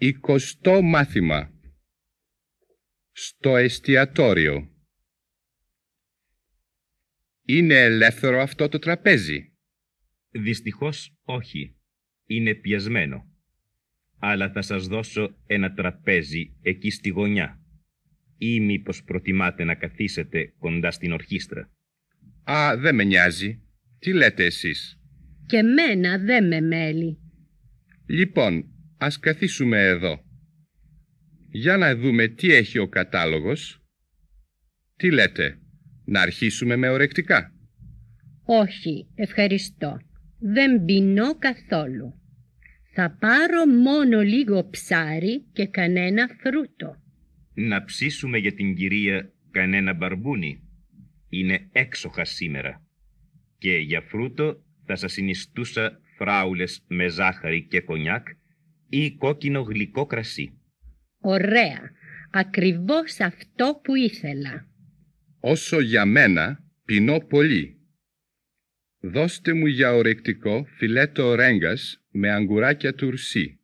Εικοστό μάθημα. Στο εστιατόριο. Είναι ελεύθερο αυτό το τραπέζι; Δυστυχώς όχι. Είναι πιασμένο. Αλλά θα σας δώσω ένα τραπέζι εκεί στη γωνιά. Ή μήπως προτιμάτε να καθίσετε κοντά στην ορχήστρα. Α, δεν με νοιάζει. Τι λέτε εσείς; Και μένα δεν με μέλει. Λοιπόν, ας καθίσουμε εδώ. Για να δούμε τι έχει ο κατάλογος. Τι λέτε, να αρχίσουμε με ορεκτικά; Όχι, ευχαριστώ. Δεν πεινώ καθόλου. Θα πάρω μόνο λίγο ψάρι και κανένα φρούτο. Να ψήσουμε για την κυρία κανένα μπαρμπούνι. Είναι έξοχα σήμερα. Και για φρούτο θα σας συνιστούσα φράουλες με ζάχαρη και κονιάκ ή κόκκινο γλυκό κρασί. Ωραία. Ακριβώς αυτό που ήθελα. Όσο για μένα, πεινώ πολύ. Δώστε μου για ορεκτικό φιλέτο ρέγγας με αγκουράκια τουρσί.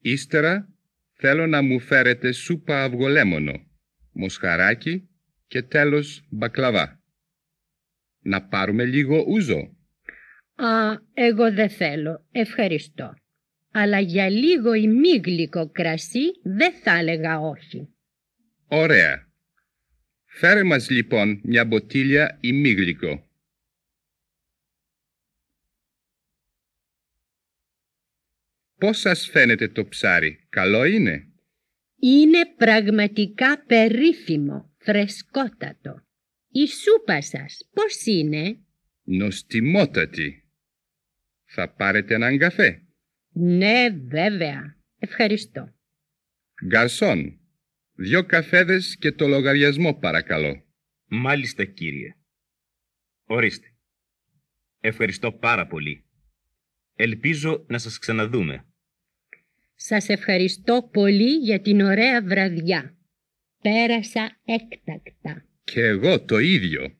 Ύστερα θέλω να μου φέρετε σούπα αυγολέμονο, μοσχαράκι και τέλος μπακλαβά. Να πάρουμε λίγο ούζο. Α, εγώ δεν θέλω. Ευχαριστώ. Αλλά για λίγο ημίγλυκο κρασί δεν θα έλεγα όχι. Ωραία. Φέρε μας λοιπόν μια μποτίλια ημίγλυκο. Πώς σας φαίνεται το ψάρι, καλό είναι; Είναι πραγματικά περίφημο, φρεσκότατο. Η σούπα σας πώς είναι; Νοστιμότατη. Θα πάρετε έναν καφέ. Ναι, βέβαια. Ευχαριστώ. Γκαρσόν, δυο καφέδες και το λογαριασμό παρακαλώ. Μάλιστα κύριε. Ορίστε. Ευχαριστώ πάρα πολύ. Ελπίζω να σας ξαναδούμε. Σας ευχαριστώ πολύ για την ωραία βραδιά. Πέρασα έκτακτα. Και εγώ το ίδιο.